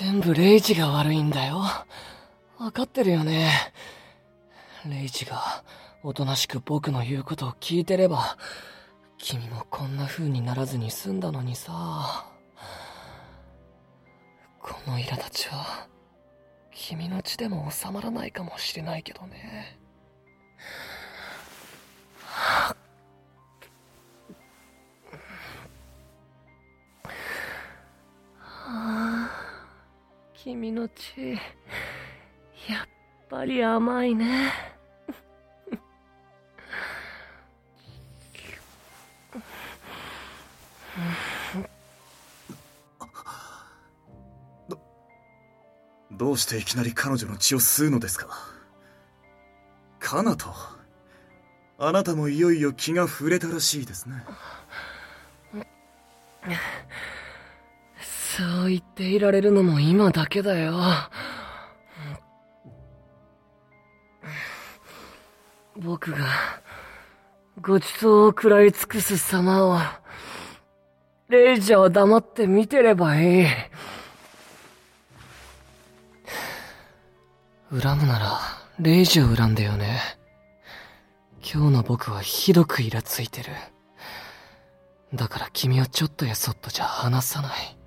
全部レイジが悪いんだよ。わかってるよね。レイジがおとなしく僕の言うことを聞いてれば、君もこんな風にならずに済んだのにさ。この苛立ちは、君の血でも収まらないかもしれないけどね。君の血、やっぱり甘いね。ど、どうしていきなり彼女の血を吸うのですか？カナト。あなたもいよいよ気が触れたらしいですね。そう言っていられるのも今だけだよ。僕が、ごちそうを食らい尽くす様を、レイジャーを黙って見てればいい。恨むなら、レイジを恨んでよね。今日の僕はひどくイラついてる。だから君をちょっとやそっとじゃ離さない。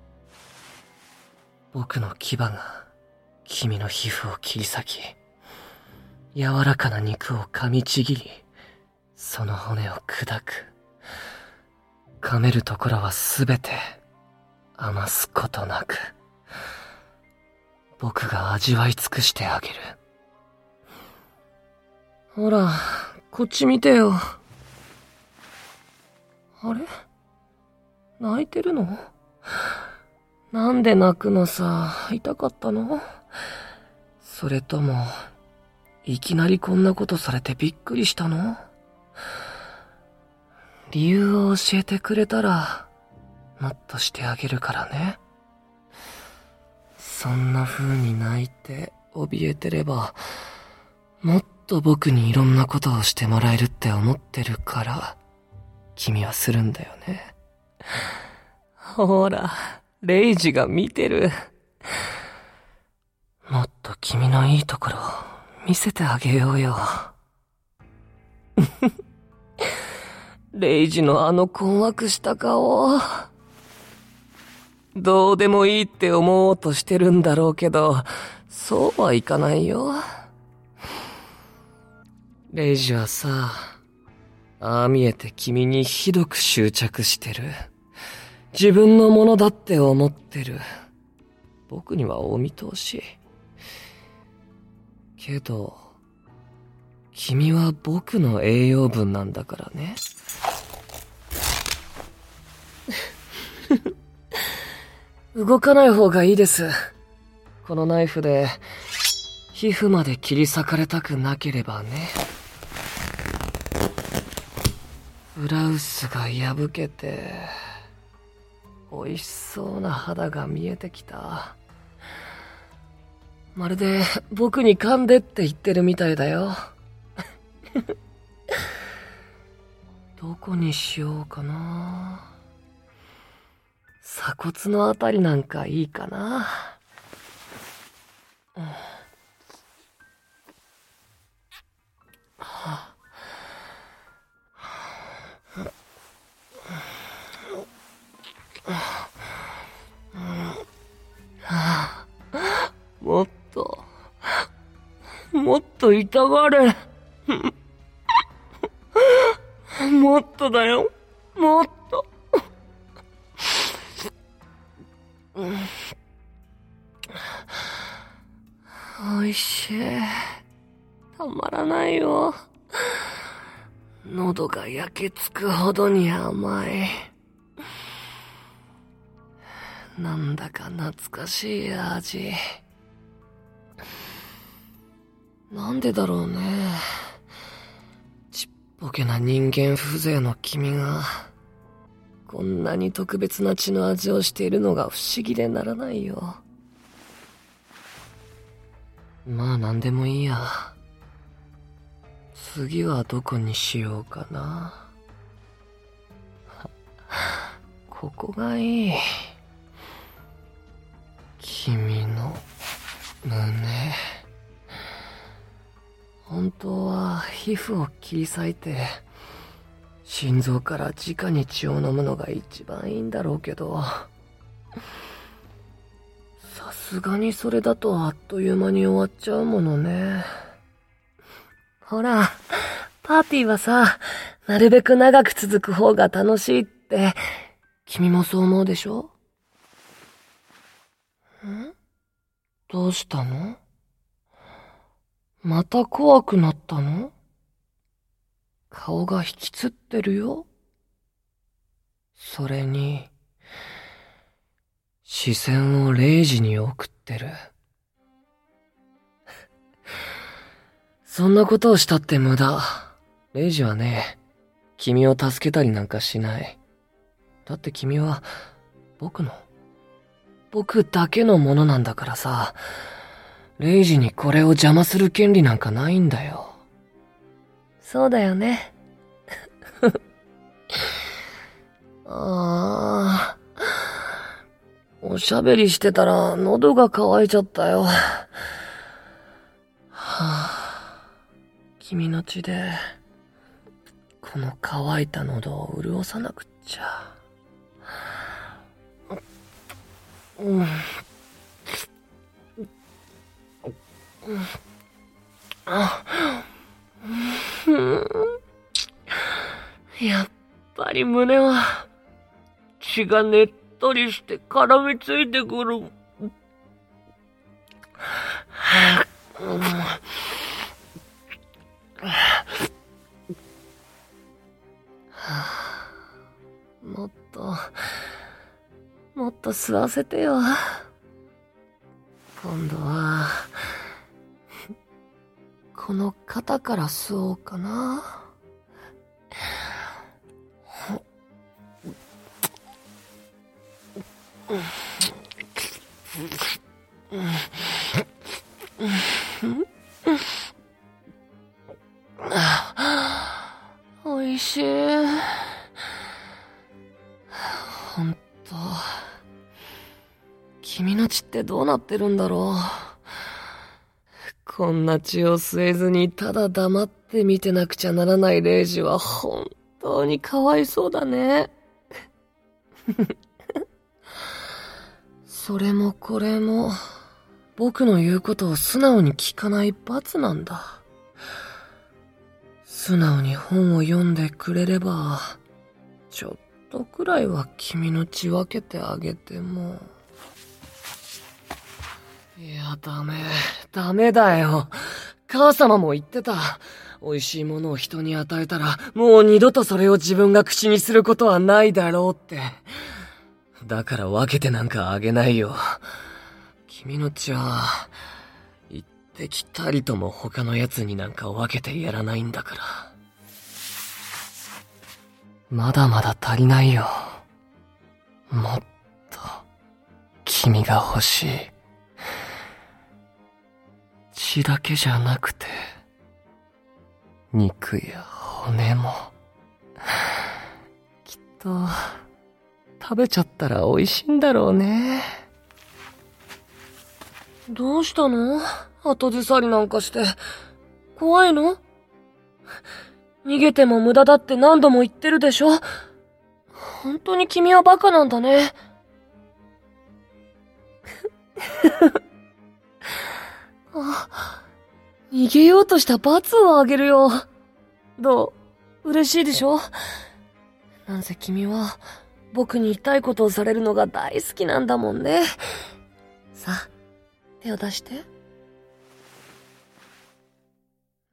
僕の牙が君の皮膚を切り裂き、柔らかな肉を噛みちぎり、その骨を砕く。噛めるところはすべて余すことなく、僕が味わい尽くしてあげる。ほら、こっち見てよ。あれ？泣いてるの？なんで泣くのさ、痛かったの？それとも、いきなりこんなことされてびっくりしたの？理由を教えてくれたら、もっとしてあげるからね。そんな風に泣いて、怯えてれば、もっと僕にいろんなことをしてもらえるって思ってるから、君はするんだよね。ほら、レイジが見てる。もっと君のいいところ見せてあげようよ。レイジのあの困惑した顔。どうでもいいって思おうとしてるんだろうけど、そうはいかないよ。レイジはさ、ああ見えて君にひどく執着してる。自分のものだって思ってる。僕にはお見通し。けど、君は僕の栄養分なんだからね。動かない方がいいです。このナイフで、皮膚まで切り裂かれたくなければね。ブラウスが破けて、美味しそうな肌が見えてきた。まるで僕に噛んでって言ってるみたいだよ。どこにしようかな。鎖骨のあたりなんかいいかな。はあ、もっと、もっと痛がれ。もっとだよ。もっと。おいしい。たまらないよ。喉が焼けつくほどに甘い。なんだか懐かしい味。なんでだろうね。ちっぽけな人間風情の君が、こんなに特別な血の味をしているのが不思議でならないよ。まあ何でもいいや。次はどこにしようかな。ここがいい。君の胸。本当は皮膚を切り裂いて心臓から直に血を飲むのが一番いいんだろうけど。さすがにそれだとあっという間に終わっちゃうものね。ほらパーティーはさなるべく長く続く方が楽しいって君もそう思うでしょ？んどうしたの？また怖くなったの？顔が引きつってるよ。それに、視線をレイジに送ってる。そんなことをしたって無駄。レイジはね、君を助けたりなんかしない。だって君は、僕の、僕だけのものなんだからさ。レイジにこれを邪魔する権利なんかないんだよ。そうだよね。ああ。おしゃべりしてたら喉が渇いちゃったよ。はあ、君の血で、この乾いた喉を潤さなくっちゃ。やっぱり胸は血がねっとりして絡みついてくる。と吸わせてよ。今度は、この肩から吸おうかな。おってどうなってるんだろう。こんな血を吸えずにただ黙って見てなくちゃならないレイジは本当にかわいそうだね。それもこれも、僕の言うことを素直に聞かない罰なんだ。素直に本を読んでくれれば、ちょっとくらいは君の血分けてあげても。いや、ダメ。ダメだよ。母様も言ってた。美味しいものを人に与えたら、もう二度とそれを自分が口にすることはないだろうって。だから分けてなんかあげないよ。君の血は、一滴たりとも他の奴になんか分けてやらないんだから。まだまだ足りないよ。もっと、君が欲しい。血だけじゃなくて、肉や骨も、きっと、食べちゃったら美味しいんだろうね。どうしたの？後ずさりなんかして。怖いの？逃げても無駄だって何度も言ってるでしょ？本当に君はバカなんだね。あ、逃げようとした罰をあげるよ。どう？嬉しいでしょ？なんせ君は、僕に痛いことをされるのが大好きなんだもんね。さあ、手を出して。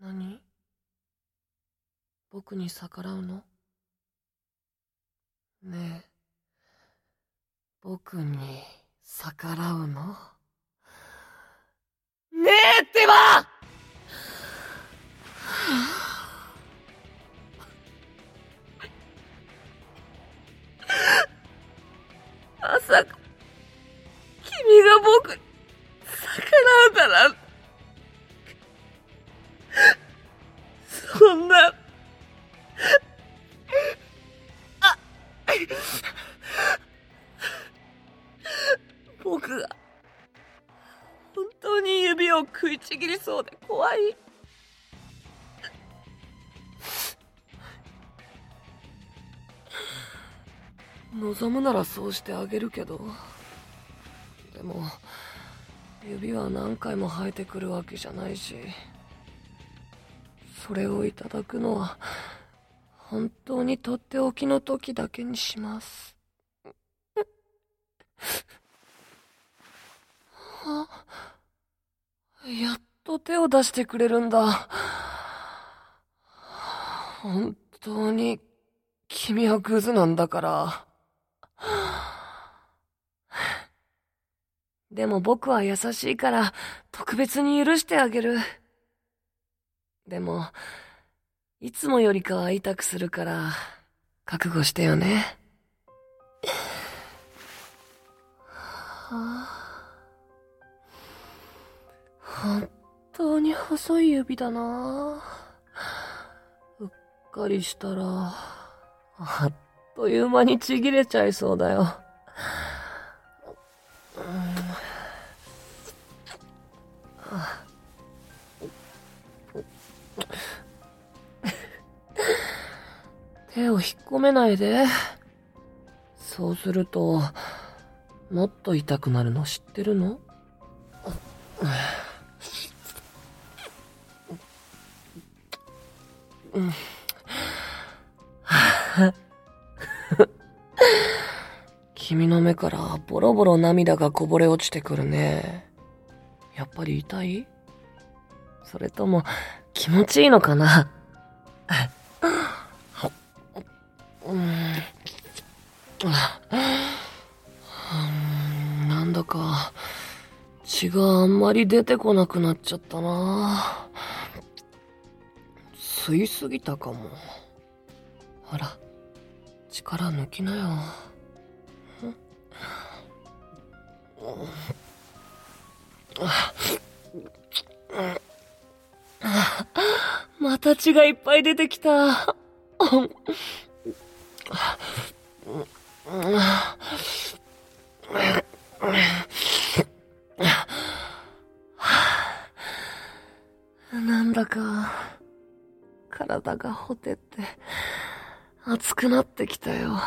何？僕に逆らうの？ねえ、僕に逆らうの？ねえってば！まさか、当に指を食いちぎりそうで怖い。望むならそうしてあげるけど。でも指は何回も生えてくるわけじゃないしそれをいただくのは本当にとっておきの時だけにします。あやっと手を出してくれるんだ本当に君はグズなんだからでも僕は優しいから特別に許してあげる。でも、いつもよりかは痛くするから、覚悟してよね。本当に細い指だなうっかりしたら、あっという間にちぎれちゃいそうだよ。手を引っ込めないで。そうすると、もっと痛くなるの知ってるの？君の目からボロボロ涙がこぼれ落ちてくるね。やっぱり痛い？それとも気持ちいいのかな？うん、なんだか血があんまり出てこなくなっちゃったな。吸いすぎたかもほら力抜きなよまた血がいっぱい出てきた。体がほてって、熱くなってきたよ。